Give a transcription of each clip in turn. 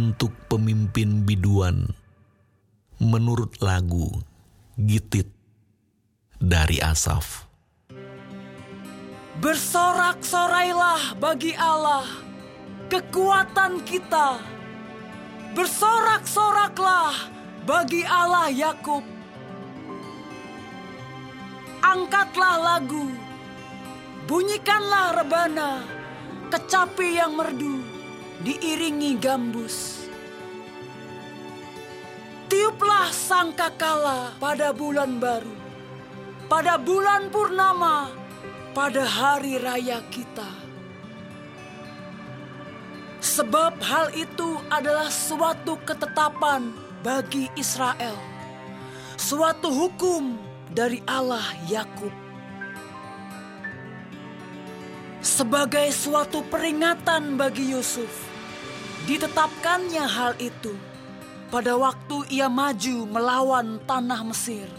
untuk pemimpin biduan menurut lagu Gitit dari Asaf. Bersorak-sorailah bagi Allah, kekuatan kita. Bersorak-soraklah bagi Allah Yakub. Angkatlah lagu, bunyikanlah rebana, kecapi yang merdu, diiringi gambus. Tiuplah sangkakala pada bulan baru, pada bulan purnama, pada hari raya kita. Sebab hal itu adalah suatu ketetapan bagi Israel, suatu hukum dari Allah Yakub. Sebagai suatu peringatan bagi Yusuf, ditetapkannya hal itu pada waktu ia maju melawan tanah Mesir.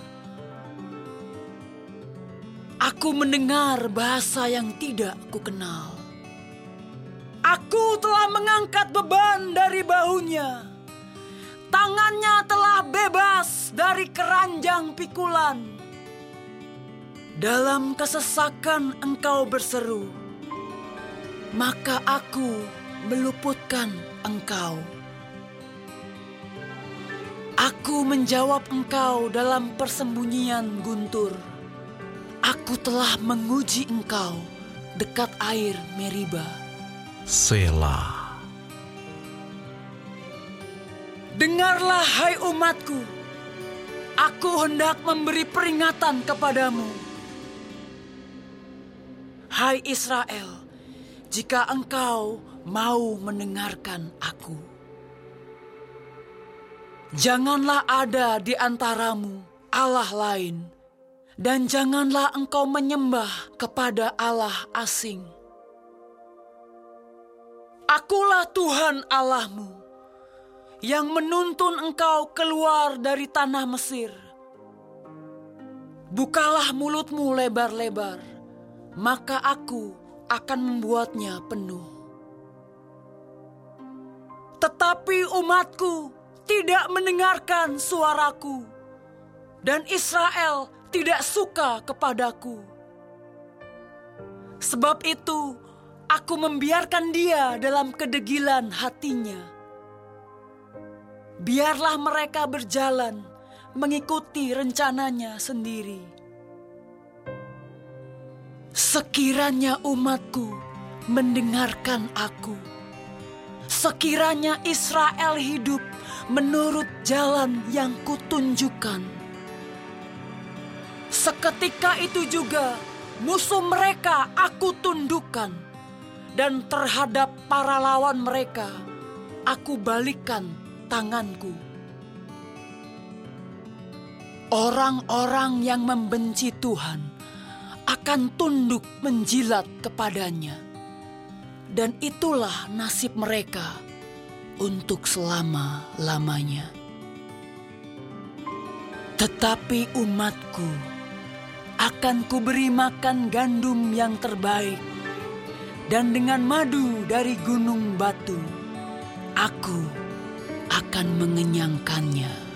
Aku mendengar bahasa yang tidak kukenal. Aku telah mengangkat beban dari bahunya. Tangannya telah bebas dari keranjang pikulan. Dalam kesesakan engkau berseru, maka aku meluputkan engkau. Aku menjawab engkau dalam persembunyian guntur. Aku telah menguji engkau dekat air Meriba. Selah. Dengarlah hai umatku. Aku hendak memberi peringatan kepadamu. Hai Israel, jika engkau mau mendengarkan aku. Janganlah ada di antaramu Allah lain, dan janganlah engkau menyembah kepada Allah asing. Akulah Tuhan Allahmu yang menuntun engkau keluar dari tanah Mesir. Bukalah mulutmu lebar-lebar, maka aku akan membuatnya penuh. Tetapi umatku tidak mendengarkan suaraku, dan Israel tidak suka kepadaku. Sebab itu, aku membiarkan dia dalam kedegilan hatinya. Biarlah mereka berjalan mengikuti rencananya sendiri. Sekiranya umatku mendengarkan aku, sekiranya Israel hidup menurut jalan yang kutunjukkan. Seketika itu juga musuh mereka aku tundukkan, dan terhadap para lawan mereka aku balikan tanganku. Orang-orang yang membenci Tuhan akan tunduk menjilat kepadanya, dan itulah nasib mereka untuk selama-lamanya. Tetapi umatku akan kuberi makan gandum yang terbaik, dan dengan madu dari gunung batu, aku akan mengenyangkannya.